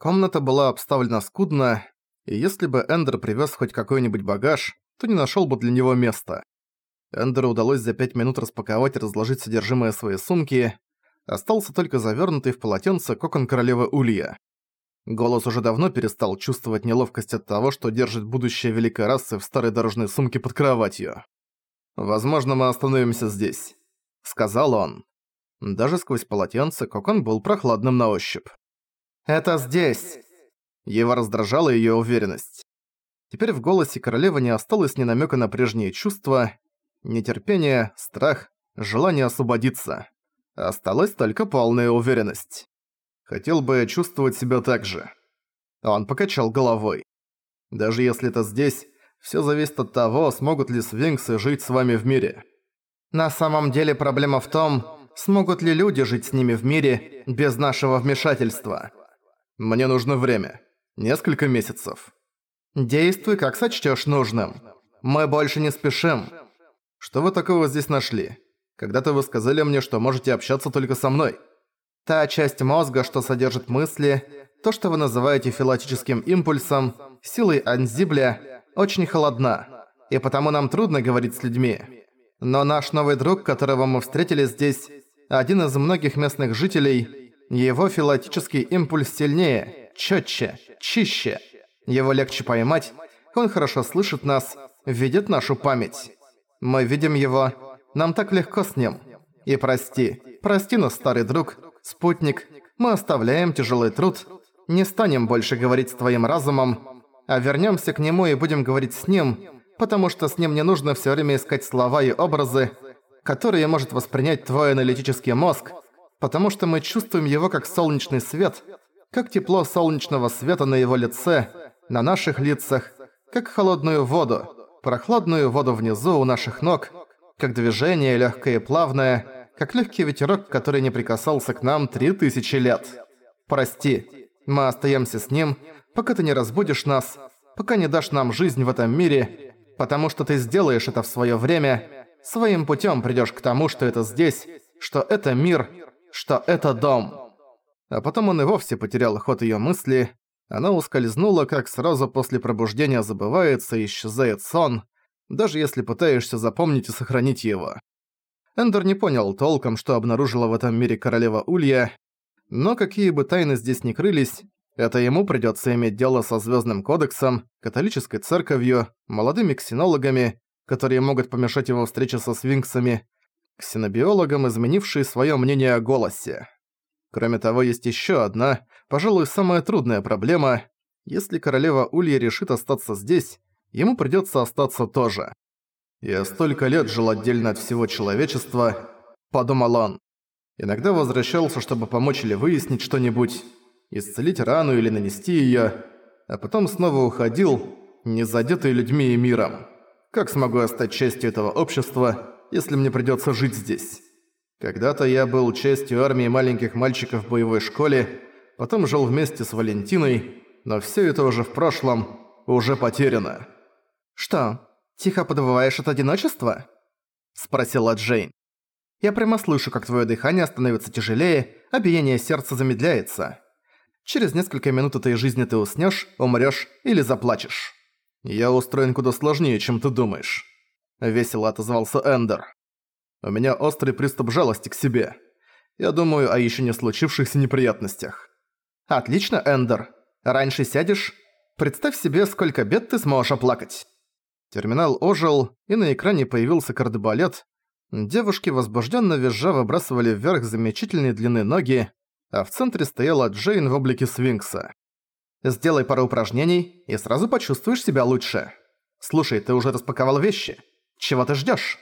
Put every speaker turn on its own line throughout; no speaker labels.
Комната была обставлена скудно, и если бы Эндер привез хоть какой-нибудь багаж, то не нашел бы для него места. Эндеру удалось за пять минут распаковать и разложить содержимое своей сумки, остался только завернутый в полотенце кокон королевы Улья. Голос уже давно перестал чувствовать неловкость от того, что держит будущее великой расы в старой дорожной сумке под кроватью. «Возможно, мы остановимся здесь», — сказал он. Даже сквозь полотенце кокон был прохладным на ощупь.
«Это здесь!»
Его раздражала её уверенность. Теперь в голосе королевы не осталось ни намёка на прежние чувства, нетерпение, страх, желание освободиться. Осталась только полная уверенность. Хотел бы чувствовать себя так же. Он покачал головой. Даже если это здесь, всё зависит от того, смогут ли свинксы жить с вами в мире.
На самом деле проблема в том, смогут ли люди жить с ними в мире без нашего вмешательства.
Мне нужно время. Несколько месяцев.
Действуй, как сочтёшь нужным. Мы больше не спешим.
Что вы такого здесь нашли? Когда-то вы сказали мне, что можете общаться только со мной.
Та часть мозга, что содержит мысли, то, что вы называете филатическим импульсом, силой Анзибля, очень холодна, и потому нам трудно говорить с людьми. Но наш новый друг, которого мы встретили здесь, один из многих местных жителей, его филатический импульс сильнее, чётче, чище. Его легче поймать, он хорошо слышит нас, видит нашу память. Мы видим его, нам так легко с ним. И прости, прости нас, старый друг, спутник, мы оставляем тяжелый труд, не станем больше говорить с твоим разумом, а вернёмся к нему и будем говорить с ним, потому что с ним не нужно всё время искать слова и образы, которые может воспринять твой аналитический мозг, потому что мы чувствуем его как солнечный свет, как тепло солнечного света на его лице, на наших лицах, как холодную воду, прохладную воду внизу у наших ног, как движение легкое и плавное, как легкий ветерок, который не прикасался к нам три тысячи лет. Прости, мы остаемся с ним, пока ты не разбудишь нас, пока не дашь нам жизнь в этом мире, потому что ты сделаешь это в свое время, своим путем придешь к тому, что это здесь, что это мир, что это дом. А потом он и вовсе потерял ход ее мысли, она ускользнула, как сразу после пробуждения забывается и исчезает сон, даже если пытаешься запомнить и сохранить его. Эндер не понял толком, что обнаружила в этом мире королева Улья, но какие бы тайны здесь ни крылись, это ему придётся иметь дело со Звёздным кодексом, католической церковью, молодыми ксенологами, которые могут помешать его встрече со свинксами, ксенобиологам, изменившие своё мнение о голосе. Кроме того, есть ещё одна, пожалуй, самая трудная проблема. Если королева Улья решит остаться здесь, ему придётся остаться тоже. «Я столько лет жил отдельно от всего человечества», — подумал он. Иногда возвращался, чтобы помочь или выяснить что-нибудь, исцелить рану или нанести её, а потом снова уходил, не задетый людьми и миром. Как смогу я стать частью этого общества, если мне придётся жить здесь? Когда-то я был частью армии маленьких мальчиков в боевой школе, потом жил вместе с Валентиной, но всё это уже в прошлом, уже потеряно. «Что, тихо подвываешь от одиночества?» – спросила Джейн. «Я прямо слышу, как твое дыхание становится тяжелее, а биение сердца замедляется. Через несколько минут этой жизни ты уснешь, умрешь или заплачешь».
«Я устроен куда сложнее, чем ты думаешь», – весело отозвался Эндер. «У меня острый приступ жалости к себе. Я думаю о еще не случившихся неприятностях».
«Отлично, Эндер. Раньше сядешь? Представь себе, сколько бед ты сможешь оплакать».
Терминал ожил, и на экране появился кардебалет. Девушки возбужденно визжа выбрасывали вверх замечательные длины ноги, а в центре стояла Джейн в облике свинкса.
«Сделай пару упражнений, и сразу почувствуешь себя лучше. Слушай, ты уже распаковал вещи. Чего ты ждёшь?»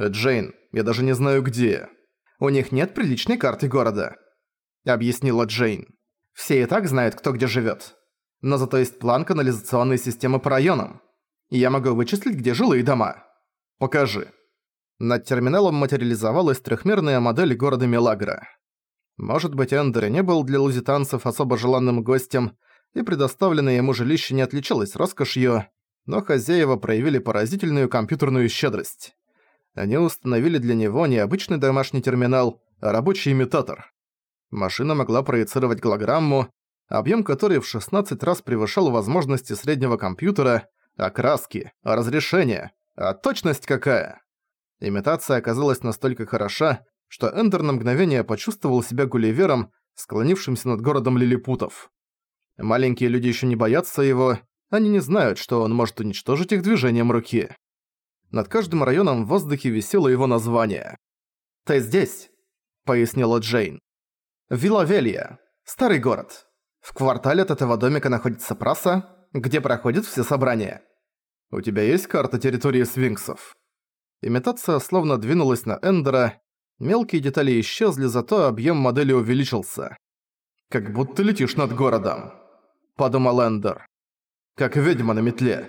«Джейн, я даже не знаю где».
«У них нет приличной карты города», — объяснила Джейн. «Все и так знают, кто где живёт. Но зато есть план канализационной системы по районам и я могу вычислить, где жилые дома.
Покажи. Над терминалом материализовалась трехмерная модель города Мелагра. Может быть, Эндер не был для лузитанцев особо желанным гостем, и предоставленное ему жилище не отличалось роскошью, но хозяева проявили поразительную компьютерную щедрость. Они установили для него не обычный домашний терминал, а рабочий имитатор. Машина могла проецировать голограмму, объем которой в 16 раз превышал возможности среднего компьютера, окраски, разрешение, а точность какая! Имитация оказалась настолько хороша, что Эндер на мгновение почувствовал себя Гулливером, склонившимся над городом лилипутов. Маленькие люди еще не боятся его, они не знают, что он может уничтожить их движением руки. Над каждым районом в воздухе висело его название. «Ты здесь», — пояснила Джейн. «Вилавелья. Старый город. В квартале от этого домика находится праса, где проходят все собрания. У тебя есть карта территории свинксов?» Имитация словно двинулась на Эндера, мелкие детали исчезли, зато объем модели увеличился. «Как будто летишь над городом», — подумал Эндер. «Как ведьма на метле».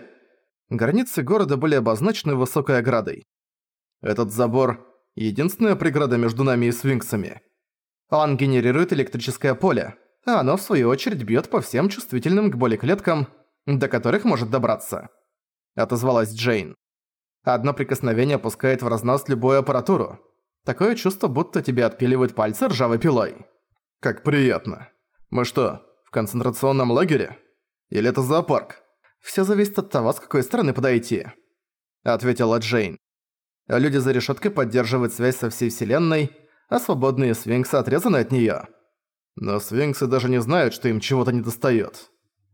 Границы города были обозначены высокой оградой. Этот забор — единственная преграда между нами и свинксами. Он генерирует электрическое поле, а оно в свою очередь бьет по всем чувствительным к боли клеткам, до которых может добраться. Отозвалась Джейн. Одно прикосновение пускает в разнос любую аппаратуру. Такое чувство, будто тебе отпиливают пальцы ржавой пилой. Как приятно. Мы что, в концентрационном лагере? Или это зоопарк? Все зависит от того, с какой стороны подойти. Ответила Джейн. Люди за решеткой поддерживают связь со всей вселенной, а свободные свинксы отрезаны от неё. Но свинксы даже не знают, что им чего-то недостаёт.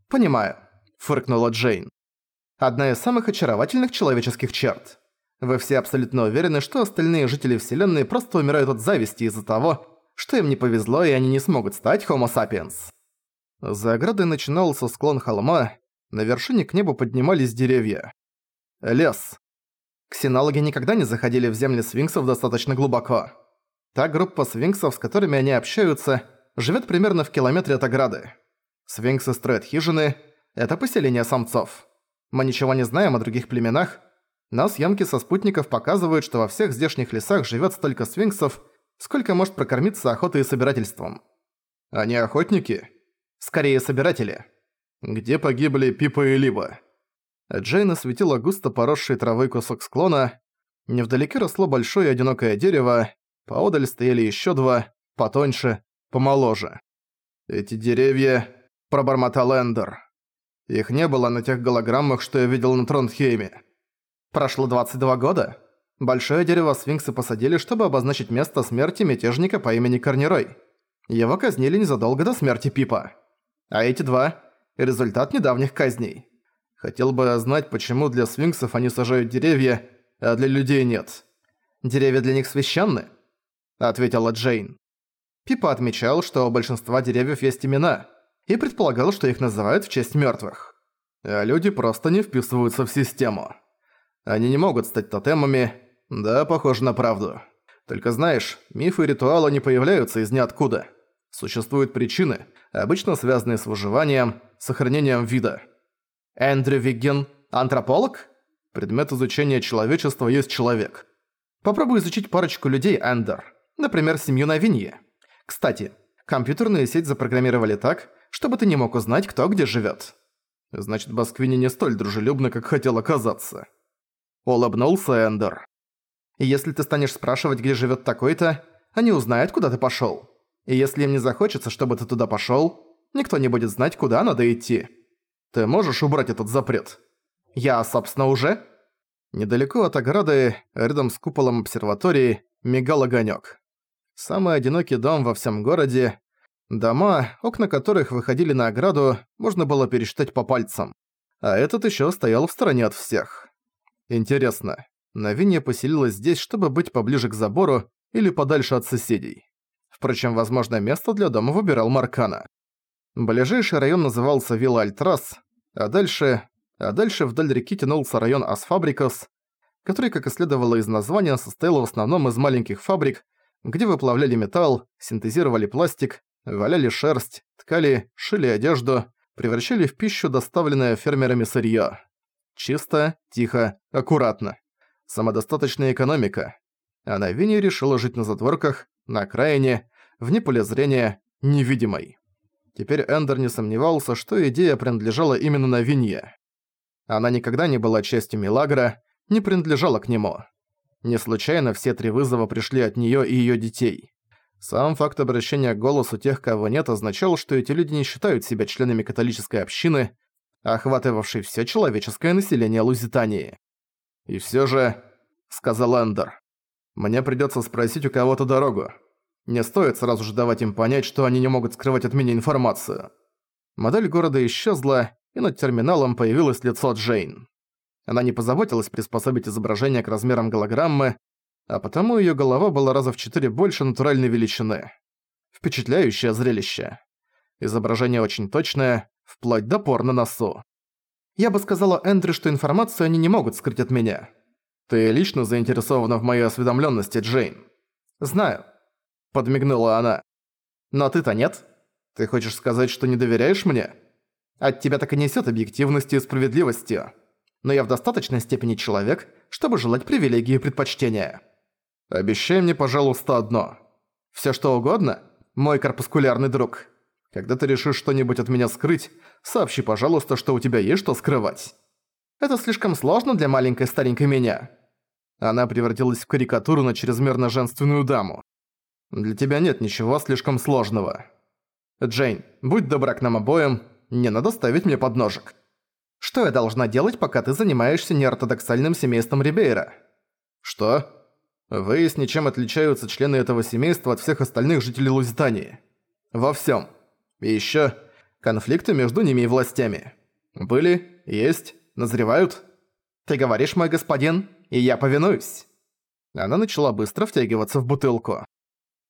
«Понимаю», — фыркнула Джейн. «Одна из самых очаровательных человеческих черт. Вы все абсолютно уверены, что остальные жители Вселенной просто умирают от зависти из-за того, что им не повезло и они не смогут стать Homo sapiens». За оградой начинался склон холма, на вершине к небу поднимались деревья. Лес. Ксенологи никогда не заходили в земли свинксов достаточно глубоко. Та группа свинксов, с которыми они общаются, живет примерно в километре от ограды. Свинксы строят хижины – это поселение самцов. Мы ничего не знаем о других племенах, но съемки со спутников показывают, что во всех здешних лесах живет столько свинксов, сколько может прокормиться охотой и собирательством. Они охотники? Скорее, собиратели. Где погибли Пипа и Либо? Джейн осветила густо поросший травой кусок склона. Невдалеке росло большое одинокое дерево, Поодаль стояли еще два, потоньше, помоложе. «Эти деревья...» – пробормотал Эндер. «Их не было на тех голограммах, что я видел на Тронхейме. Прошло 22 года. Большое дерево сфинксы посадили, чтобы обозначить место смерти мятежника по имени Корнирой. Его казнили незадолго до смерти Пипа. А эти два – результат недавних казней. Хотел бы знать, почему для свинксов они сажают деревья, а для людей нет. Деревья для них священны?» — ответила Джейн. Пипа отмечал, что у большинства деревьев есть имена, и предполагал, что их называют в честь мёртвых. А люди просто не вписываются в систему. Они не могут стать тотемами, да, похоже на правду. Только знаешь, мифы и ритуалы не появляются из ниоткуда. Существуют причины, обычно связанные с выживанием, сохранением вида. Эндрю Вигген – антрополог? Предмет изучения человечества есть человек. Попробуй изучить парочку людей, Эндер. Например, семью на Винье. Кстати, компьютерную сеть запрограммировали так, чтобы ты не мог узнать, кто где живет. Значит, Басквини не столь дружелюбно, как хотел оказаться. Улыбнулся Эндер. И если ты станешь спрашивать, где живет такой-то, они узнают, куда ты пошел. И если им не захочется, чтобы ты туда пошел, никто не будет знать, куда надо идти. Ты можешь убрать этот запрет? Я, собственно, уже. Недалеко от ограды, рядом с куполом обсерватории, мигал огонек. Самый одинокий дом во всем городе. Дома, окна которых выходили на ограду, можно было пересчитать по пальцам. А этот еще стоял в стороне от всех. Интересно, Навинья поселилась здесь, чтобы быть поближе к забору или подальше от соседей. Впрочем, возможное место для дома выбирал Маркана. Ближайший район назывался Вилла Альтрас, а дальше... А дальше вдоль реки тянулся район Асфабрикос, который, как и следовало из названия, состоял в основном из маленьких фабрик, где выплавляли металл, синтезировали пластик, валяли шерсть, ткали, шили одежду, превращали в пищу доставленное фермерами сырьё. Чисто, тихо, аккуратно. Самодостаточная экономика. А Вине решила жить на затворках, на окраине, вне поля зрения, невидимой. Теперь Эндер не сомневался, что идея принадлежала именно на Винье. Она никогда не была частью Милагра, не принадлежала к нему. Не случайно все три вызова пришли от неё и её детей. Сам факт обращения к голосу тех, кого нет, означал, что эти люди не считают себя членами католической общины, охватывавшей все человеческое население Лузитании. «И все же», — сказал Эндер, — «мне придется спросить у кого-то дорогу. Не стоит сразу же давать им понять, что они не могут скрывать от меня информацию». Модель города исчезла, и над терминалом появилось лицо Джейн. Она не позаботилась приспособить изображение к размерам голограммы, а потому её голова была раза в четыре больше натуральной величины. Впечатляющее зрелище. Изображение очень точное, вплоть до пор на носу. Я бы сказала Эндрю, что информацию они не могут скрыть от меня. Ты лично заинтересована в моей осведомлённости, Джейн? Знаю. Подмигнула она. Но ты-то нет? Ты хочешь сказать, что не доверяешь мне? От тебя так и несёт объективностью и справедливостью. Но я в достаточной степени человек, чтобы желать привилегии и предпочтения. Обещай мне, пожалуйста, одно. Всё что угодно, мой корпускулярный друг. Когда ты решишь что-нибудь от меня скрыть, сообщи, пожалуйста, что у тебя есть что скрывать. Это слишком сложно для маленькой старенькой меня. Она превратилась в карикатуру на чрезмерно женственную даму. Для тебя нет ничего слишком сложного. Джейн, будь добра к нам обоим, не надо ставить мне подножек. Что я должна делать, пока ты занимаешься неортодоксальным семейством Рибейра? Что? Выясни, чем отличаются члены этого семейства от всех остальных жителей Лузитании. Во всем. И ещё конфликты между ними и властями. Были, есть, назревают. Ты говоришь, мой господин, и я повинуюсь. Она начала быстро втягиваться в бутылку.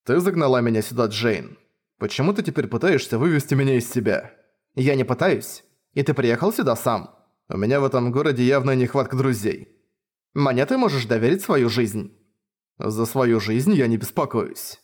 Ты загнала меня сюда, Джейн. Почему ты теперь пытаешься вывести меня из себя? Я не пытаюсь. И ты приехал сюда сам. У меня в этом городе явная нехватка друзей. Мне ты можешь доверить свою жизнь. За свою жизнь я не беспокоюсь.